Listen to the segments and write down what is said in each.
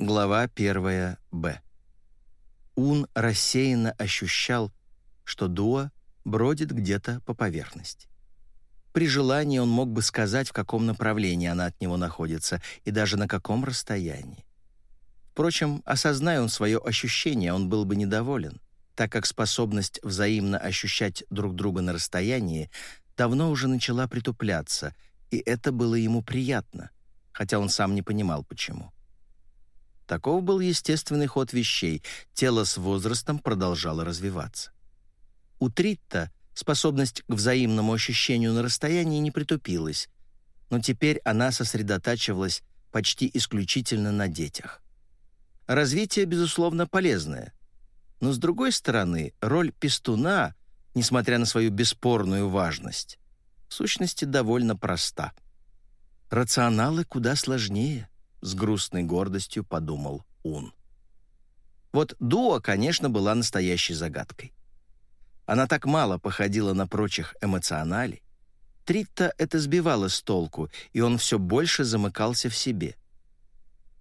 Глава 1 Б. Ун рассеянно ощущал, что Дуа бродит где-то по поверхности. При желании он мог бы сказать, в каком направлении она от него находится и даже на каком расстоянии. Впрочем, осозная он свое ощущение, он был бы недоволен, так как способность взаимно ощущать друг друга на расстоянии давно уже начала притупляться, и это было ему приятно, хотя он сам не понимал, почему. Таков был естественный ход вещей, тело с возрастом продолжало развиваться. У Тритта способность к взаимному ощущению на расстоянии не притупилась, но теперь она сосредотачивалась почти исключительно на детях. Развитие, безусловно, полезное. Но, с другой стороны, роль пестуна, несмотря на свою бесспорную важность, в сущности довольно проста. Рационалы куда сложнее, с грустной гордостью подумал Ун. Вот Дуа, конечно, была настоящей загадкой. Она так мало походила на прочих эмоционалей. Тритта это сбивало с толку, и он все больше замыкался в себе —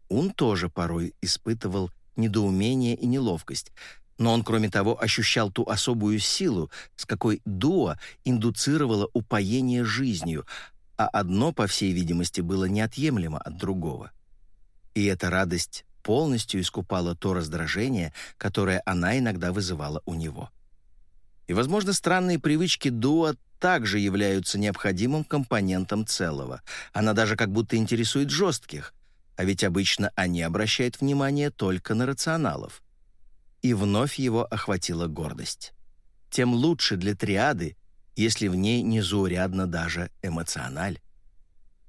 он тоже порой испытывал недоумение и неловкость, но он, кроме того, ощущал ту особую силу, с какой дуа индуцировала упоение жизнью, а одно, по всей видимости, было неотъемлемо от другого. И эта радость полностью искупала то раздражение, которое она иногда вызывала у него. И, возможно, странные привычки дуа также являются необходимым компонентом целого. Она даже как будто интересует жестких, а ведь обычно они обращают внимание только на рационалов. И вновь его охватила гордость. Тем лучше для триады, если в ней незаурядно даже эмоциональ.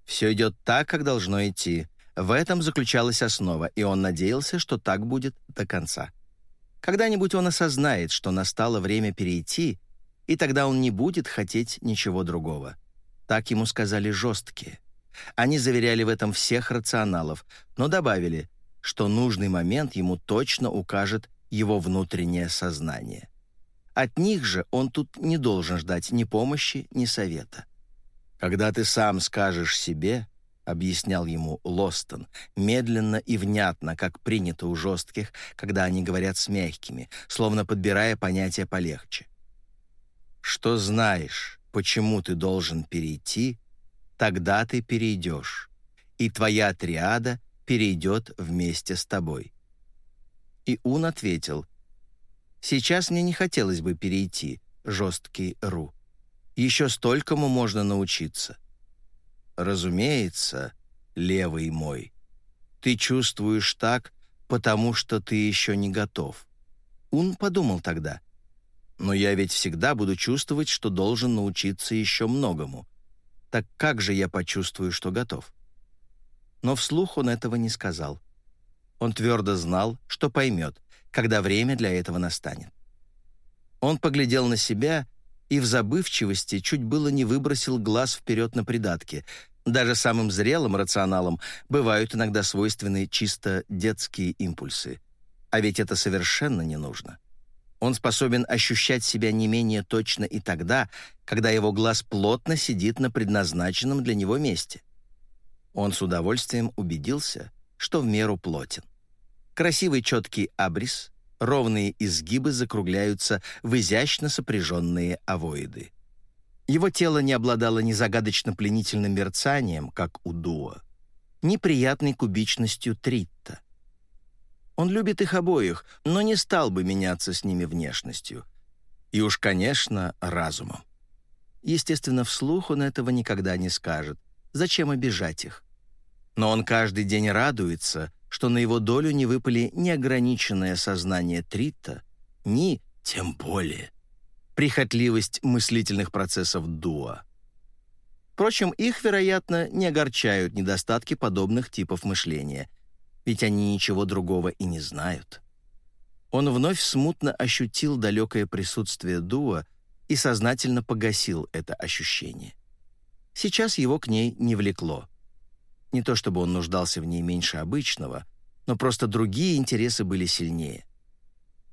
Все идет так, как должно идти. В этом заключалась основа, и он надеялся, что так будет до конца. Когда-нибудь он осознает, что настало время перейти, и тогда он не будет хотеть ничего другого. Так ему сказали жесткие. Они заверяли в этом всех рационалов, но добавили, что нужный момент ему точно укажет его внутреннее сознание. От них же он тут не должен ждать ни помощи, ни совета. «Когда ты сам скажешь себе», — объяснял ему Лостон, медленно и внятно, как принято у жестких, когда они говорят с мягкими, словно подбирая понятия полегче. «Что знаешь, почему ты должен перейти, тогда ты перейдешь, и твоя триада перейдет вместе с тобой». И Ун ответил, «Сейчас мне не хотелось бы перейти, жесткий Ру. Еще столькому можно научиться». «Разумеется, левый мой, ты чувствуешь так, потому что ты еще не готов». Ун подумал тогда, «Но я ведь всегда буду чувствовать, что должен научиться еще многому. Так как же я почувствую, что готов? Но вслух он этого не сказал. Он твердо знал, что поймет, когда время для этого настанет. Он поглядел на себя и в забывчивости чуть было не выбросил глаз вперед на придатке. Даже самым зрелым рационалам бывают иногда свойственны чисто детские импульсы. А ведь это совершенно не нужно. Он способен ощущать себя не менее точно и тогда, когда его глаз плотно сидит на предназначенном для него месте. Он с удовольствием убедился, что в меру плотен. Красивый четкий абрис, ровные изгибы закругляются в изящно сопряженные овоиды. Его тело не обладало ни загадочно-пленительным мерцанием, как у дуа, ни приятной кубичностью тритта. Он любит их обоих, но не стал бы меняться с ними внешностью. И уж, конечно, разумом. Естественно, вслух он этого никогда не скажет. Зачем обижать их? Но он каждый день радуется, что на его долю не выпали неограниченное сознание Трита, ни, тем более, прихотливость мыслительных процессов Дуа. Впрочем, их, вероятно, не огорчают недостатки подобных типов мышления, ведь они ничего другого и не знают. Он вновь смутно ощутил далекое присутствие Дуа и сознательно погасил это ощущение. Сейчас его к ней не влекло. Не то чтобы он нуждался в ней меньше обычного, но просто другие интересы были сильнее.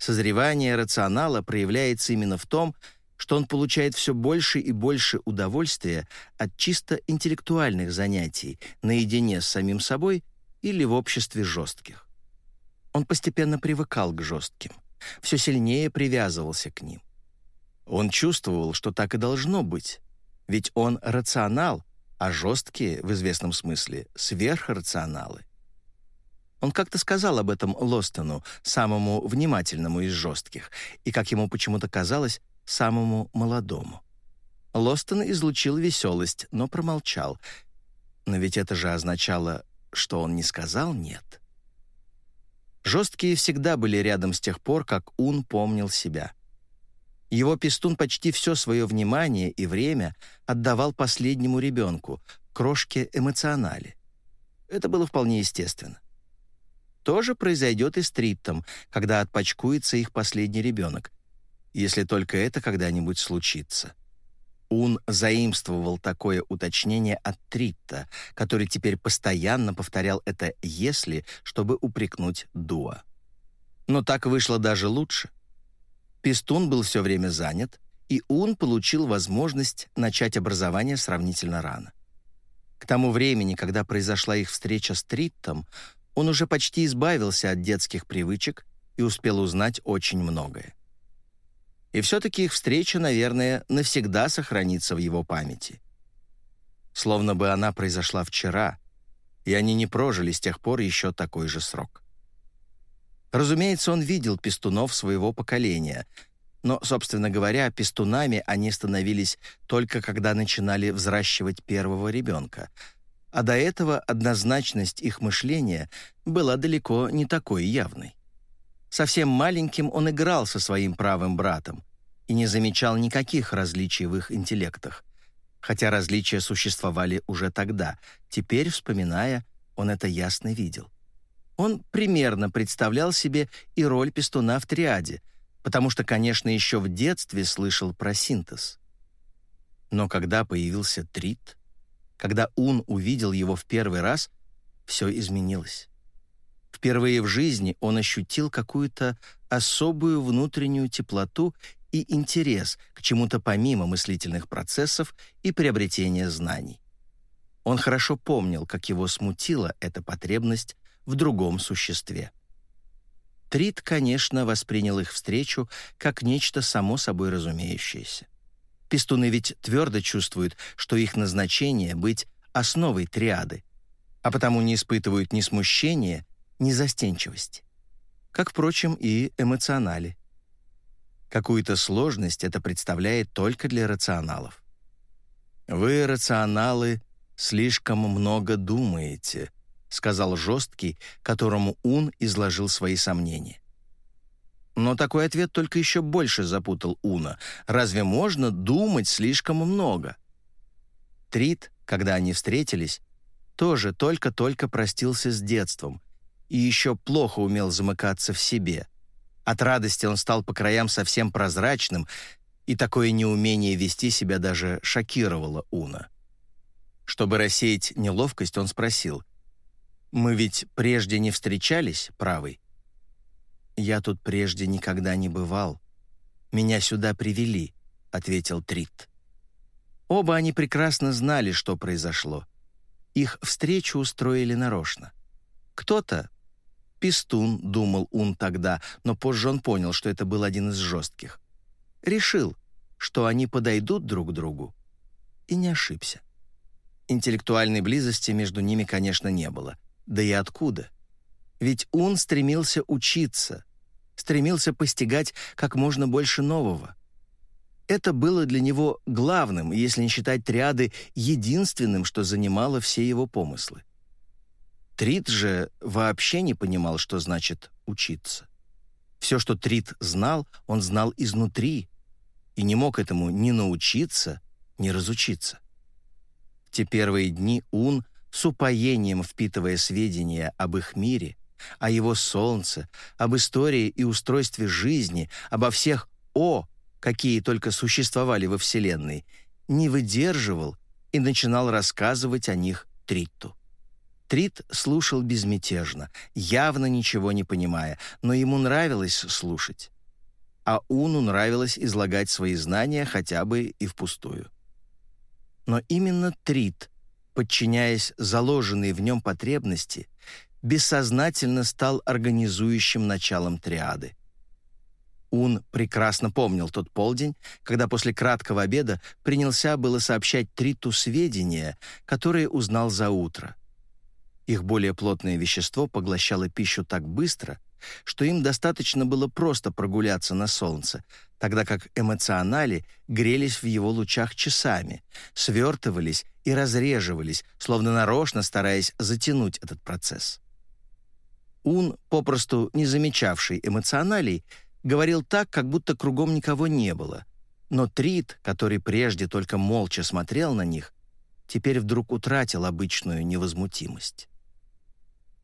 Созревание рационала проявляется именно в том, что он получает все больше и больше удовольствия от чисто интеллектуальных занятий наедине с самим собой или в обществе жестких. Он постепенно привыкал к жестким, все сильнее привязывался к ним. Он чувствовал, что так и должно быть, ведь он рационал, а жесткие, в известном смысле, сверхрационалы. Он как-то сказал об этом Лостону, самому внимательному из жестких, и, как ему почему-то казалось, самому молодому. Лостон излучил веселость, но промолчал. Но ведь это же означало, что он не сказал «нет». Жесткие всегда были рядом с тех пор, как Ун помнил себя. Его пестун почти все свое внимание и время отдавал последнему ребенку, крошке эмоционали. Это было вполне естественно. То же произойдет и с Триттом, когда отпочкуется их последний ребенок, если только это когда-нибудь случится. Ун заимствовал такое уточнение от Тритта, который теперь постоянно повторял это «если», чтобы упрекнуть Дуа. Но так вышло даже лучше. Пестун был все время занят, и Ун получил возможность начать образование сравнительно рано. К тому времени, когда произошла их встреча с Триттом, он уже почти избавился от детских привычек и успел узнать очень многое. И все-таки их встреча, наверное, навсегда сохранится в его памяти. Словно бы она произошла вчера, и они не прожили с тех пор еще такой же срок. Разумеется, он видел пестунов своего поколения, но, собственно говоря, пестунами они становились только когда начинали взращивать первого ребенка, а до этого однозначность их мышления была далеко не такой явной. Совсем маленьким он играл со своим правым братом и не замечал никаких различий в их интеллектах, хотя различия существовали уже тогда. Теперь, вспоминая, он это ясно видел. Он примерно представлял себе и роль пестуна в триаде, потому что, конечно, еще в детстве слышал про синтез. Но когда появился трит, когда Ун увидел его в первый раз, все изменилось. Впервые в жизни он ощутил какую-то особую внутреннюю теплоту и интерес к чему-то помимо мыслительных процессов и приобретения знаний. Он хорошо помнил, как его смутила эта потребность в другом существе. Трит, конечно, воспринял их встречу как нечто само собой разумеющееся. Пестуны ведь твердо чувствуют, что их назначение — быть основой триады, а потому не испытывают ни смущения, ни застенчивости. Как, впрочем, и эмоционали. Какую-то сложность это представляет только для рационалов. «Вы, рационалы, слишком много думаете», — сказал жесткий, которому Ун изложил свои сомнения. Но такой ответ только еще больше запутал Уна. Разве можно думать слишком много? Трит, когда они встретились, тоже только-только простился с детством и еще плохо умел замыкаться в себе. От радости он стал по краям совсем прозрачным, и такое неумение вести себя даже шокировало Уна. Чтобы рассеять неловкость, он спросил, «Мы ведь прежде не встречались, правый?» «Я тут прежде никогда не бывал. Меня сюда привели», — ответил Трит. Оба они прекрасно знали, что произошло. Их встречу устроили нарочно. Кто-то, пистун, думал он тогда, но позже он понял, что это был один из жестких, решил, что они подойдут друг другу, и не ошибся. Интеллектуальной близости между ними, конечно, не было. Да и откуда? Ведь он стремился учиться, стремился постигать как можно больше нового. Это было для него главным, если не считать триады, единственным, что занимало все его помыслы. Трит же вообще не понимал, что значит «учиться». Все, что Трит знал, он знал изнутри, и не мог этому ни научиться, ни разучиться. В те первые дни Ун, с упоением впитывая сведения об их мире, о его солнце, об истории и устройстве жизни, обо всех «о», какие только существовали во Вселенной, не выдерживал и начинал рассказывать о них Тритту. Трит слушал безмятежно, явно ничего не понимая, но ему нравилось слушать. А Уну нравилось излагать свои знания хотя бы и впустую. Но именно Трит, подчиняясь заложенной в нем потребности, бессознательно стал организующим началом триады. Ун прекрасно помнил тот полдень, когда после краткого обеда принялся было сообщать Триту сведения, которые узнал за утро. Их более плотное вещество поглощало пищу так быстро, что им достаточно было просто прогуляться на солнце, тогда как эмоционали грелись в его лучах часами, свертывались и разреживались, словно нарочно стараясь затянуть этот процесс. Ун, попросту не замечавший эмоционалей, говорил так, как будто кругом никого не было. Но Трит, который прежде только молча смотрел на них, теперь вдруг утратил обычную невозмутимость.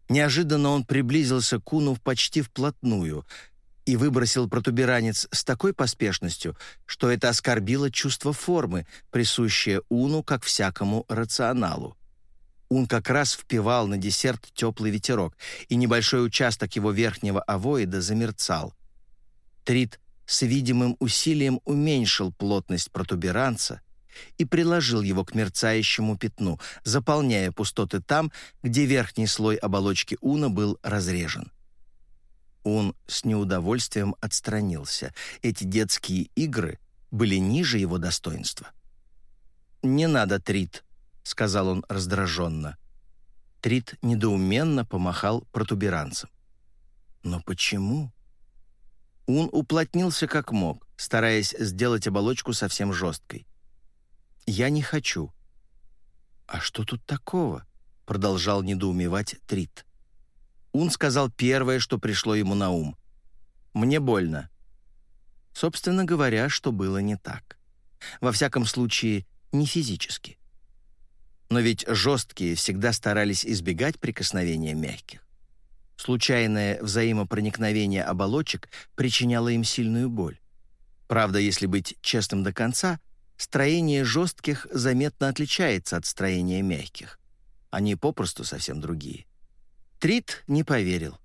Неожиданно он приблизился к Уну почти вплотную и выбросил протуберанец с такой поспешностью, что это оскорбило чувство формы, присущее Уну как всякому рационалу. Ун как раз впивал на десерт теплый ветерок, и небольшой участок его верхнего овоида замерцал. Трит с видимым усилием уменьшил плотность протуберанца — и приложил его к мерцающему пятну, заполняя пустоты там, где верхний слой оболочки Уна был разрежен. Ун с неудовольствием отстранился. Эти детские игры были ниже его достоинства. «Не надо, Трит», — сказал он раздраженно. Трит недоуменно помахал протуберанцем. «Но почему?» Ун уплотнился как мог, стараясь сделать оболочку совсем жесткой. «Я не хочу». «А что тут такого?» — продолжал недоумевать Трит. Ун сказал первое, что пришло ему на ум. «Мне больно». Собственно говоря, что было не так. Во всяком случае, не физически. Но ведь жесткие всегда старались избегать прикосновения мягких. Случайное взаимопроникновение оболочек причиняло им сильную боль. Правда, если быть честным до конца — строение жестких заметно отличается от строения мягких. Они попросту совсем другие. Трит не поверил.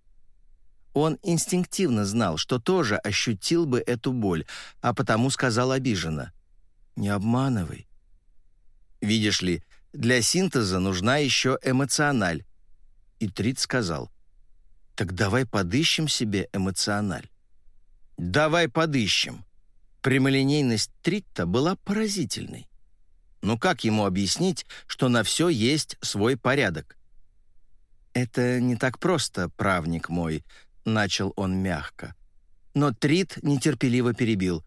Он инстинктивно знал, что тоже ощутил бы эту боль, а потому сказал обиженно. «Не обманывай». «Видишь ли, для синтеза нужна еще эмоциональ». И Трит сказал. «Так давай подыщем себе эмоциональ». «Давай подыщем», Прямолинейность Тритта была поразительной. Но как ему объяснить, что на все есть свой порядок? «Это не так просто, правник мой», — начал он мягко. Но Трит нетерпеливо перебил.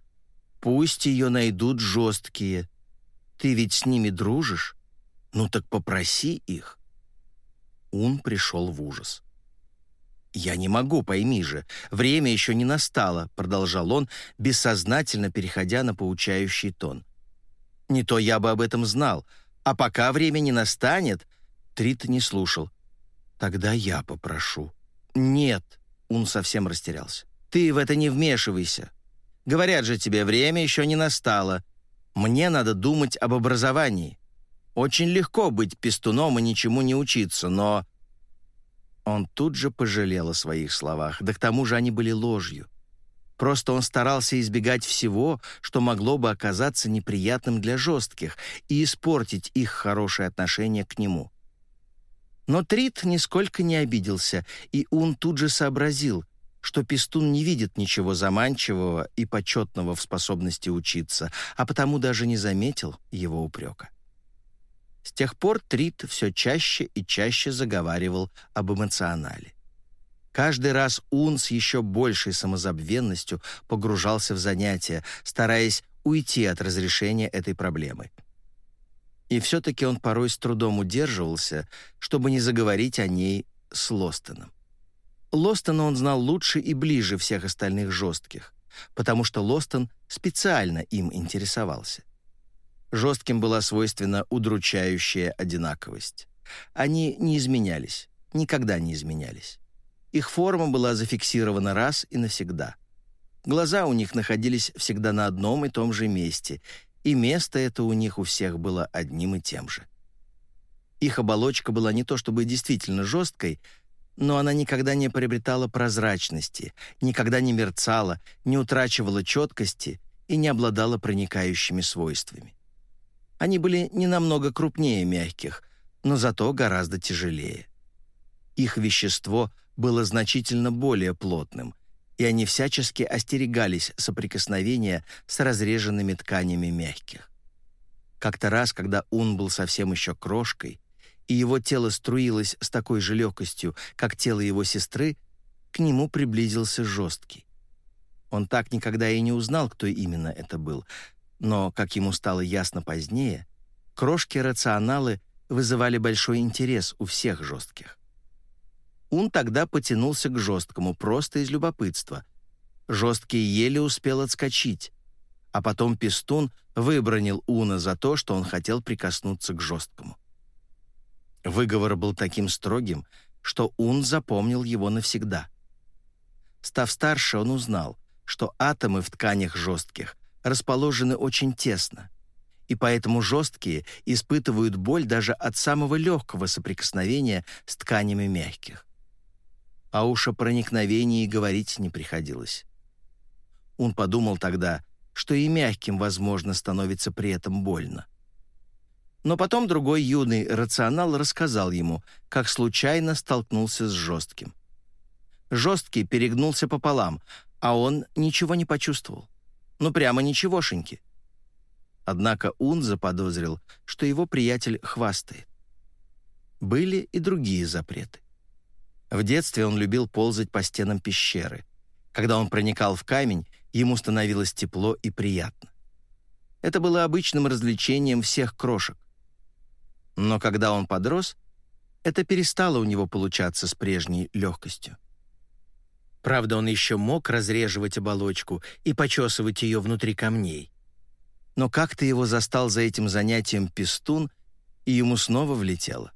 «Пусть ее найдут жесткие. Ты ведь с ними дружишь? Ну так попроси их». Ун пришел в ужас. «Я не могу, пойми же. Время еще не настало», — продолжал он, бессознательно переходя на поучающий тон. «Не то я бы об этом знал. А пока время не настанет...» Трит не слушал. «Тогда я попрошу». «Нет», — он совсем растерялся. «Ты в это не вмешивайся. Говорят же тебе, время еще не настало. Мне надо думать об образовании. Очень легко быть пестуном и ничему не учиться, но он тут же пожалел о своих словах, да к тому же они были ложью. Просто он старался избегать всего, что могло бы оказаться неприятным для жестких и испортить их хорошее отношение к нему. Но Трит нисколько не обиделся, и он тут же сообразил, что Пестун не видит ничего заманчивого и почетного в способности учиться, а потому даже не заметил его упрека. Тех пор Трит все чаще и чаще заговаривал об эмоционале. Каждый раз Ун с еще большей самозабвенностью погружался в занятия, стараясь уйти от разрешения этой проблемы. И все-таки он порой с трудом удерживался, чтобы не заговорить о ней с Лостоном. Лостона он знал лучше и ближе всех остальных жестких, потому что Лостон специально им интересовался. Жестким была свойственна удручающая одинаковость. Они не изменялись, никогда не изменялись. Их форма была зафиксирована раз и навсегда. Глаза у них находились всегда на одном и том же месте, и место это у них у всех было одним и тем же. Их оболочка была не то чтобы действительно жесткой, но она никогда не приобретала прозрачности, никогда не мерцала, не утрачивала четкости и не обладала проникающими свойствами. Они были не намного крупнее мягких, но зато гораздо тяжелее. Их вещество было значительно более плотным, и они всячески остерегались соприкосновения с разреженными тканями мягких. Как-то раз, когда Ун был совсем еще крошкой, и его тело струилось с такой же легкостью, как тело его сестры, к нему приблизился жесткий. Он так никогда и не узнал, кто именно это был, но, как ему стало ясно позднее, крошки-рационалы вызывали большой интерес у всех жестких. Ун тогда потянулся к жесткому, просто из любопытства. Жесткий еле успел отскочить, а потом Пестун выбронил Уна за то, что он хотел прикоснуться к жесткому. Выговор был таким строгим, что Ун запомнил его навсегда. Став старше, он узнал, что атомы в тканях жестких расположены очень тесно, и поэтому жесткие испытывают боль даже от самого легкого соприкосновения с тканями мягких. А уж о проникновении говорить не приходилось. Он подумал тогда, что и мягким, возможно, становится при этом больно. Но потом другой юный рационал рассказал ему, как случайно столкнулся с жестким. Жесткий перегнулся пополам, а он ничего не почувствовал. Ну, прямо ничегошеньки. Однако Ун заподозрил, что его приятель хвастает. Были и другие запреты. В детстве он любил ползать по стенам пещеры. Когда он проникал в камень, ему становилось тепло и приятно. Это было обычным развлечением всех крошек. Но когда он подрос, это перестало у него получаться с прежней легкостью. Правда, он еще мог разреживать оболочку и почесывать ее внутри камней. Но как-то его застал за этим занятием пестун, и ему снова влетело.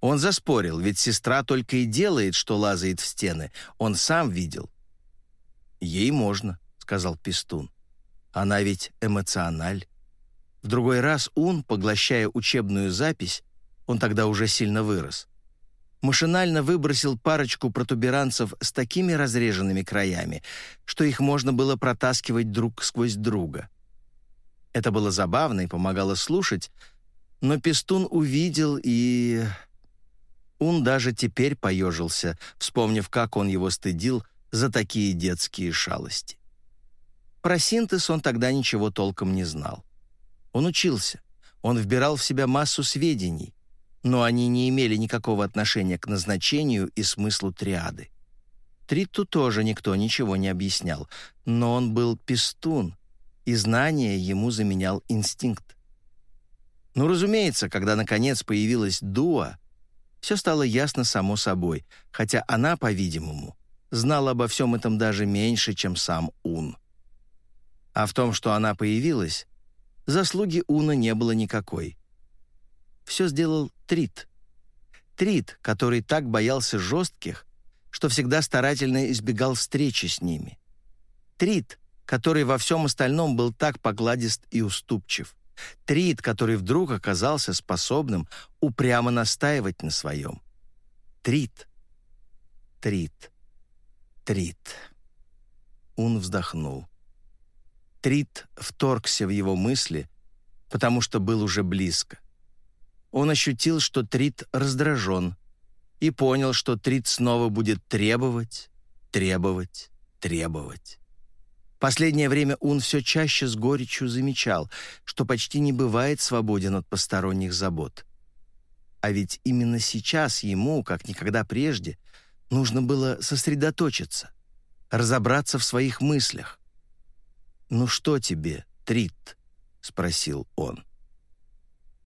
Он заспорил, ведь сестра только и делает, что лазает в стены. Он сам видел. «Ей можно», — сказал Пестун. «Она ведь эмоциональ». В другой раз Ун, поглощая учебную запись, он тогда уже сильно вырос, машинально выбросил парочку протуберанцев с такими разреженными краями, что их можно было протаскивать друг сквозь друга. Это было забавно и помогало слушать, но Пестун увидел и... Он даже теперь поежился, вспомнив, как он его стыдил за такие детские шалости. Про синтез он тогда ничего толком не знал. Он учился, он вбирал в себя массу сведений, но они не имели никакого отношения к назначению и смыслу триады. Тритту тоже никто ничего не объяснял, но он был пестун, и знание ему заменял инстинкт. Ну, разумеется, когда наконец появилась Дуа, все стало ясно само собой, хотя она, по-видимому, знала обо всем этом даже меньше, чем сам Ун. А в том, что она появилась, заслуги Уна не было никакой все сделал Трит. Трит, который так боялся жестких, что всегда старательно избегал встречи с ними. Трит, который во всем остальном был так погладист и уступчив. Трит, который вдруг оказался способным упрямо настаивать на своем. Трит. Трит. Трит. Он вздохнул. Трит вторгся в его мысли, потому что был уже близко он ощутил, что Трит раздражен, и понял, что Трит снова будет требовать, требовать, требовать. Последнее время он все чаще с горечью замечал, что почти не бывает свободен от посторонних забот. А ведь именно сейчас ему, как никогда прежде, нужно было сосредоточиться, разобраться в своих мыслях. «Ну что тебе, Трит?» — спросил он.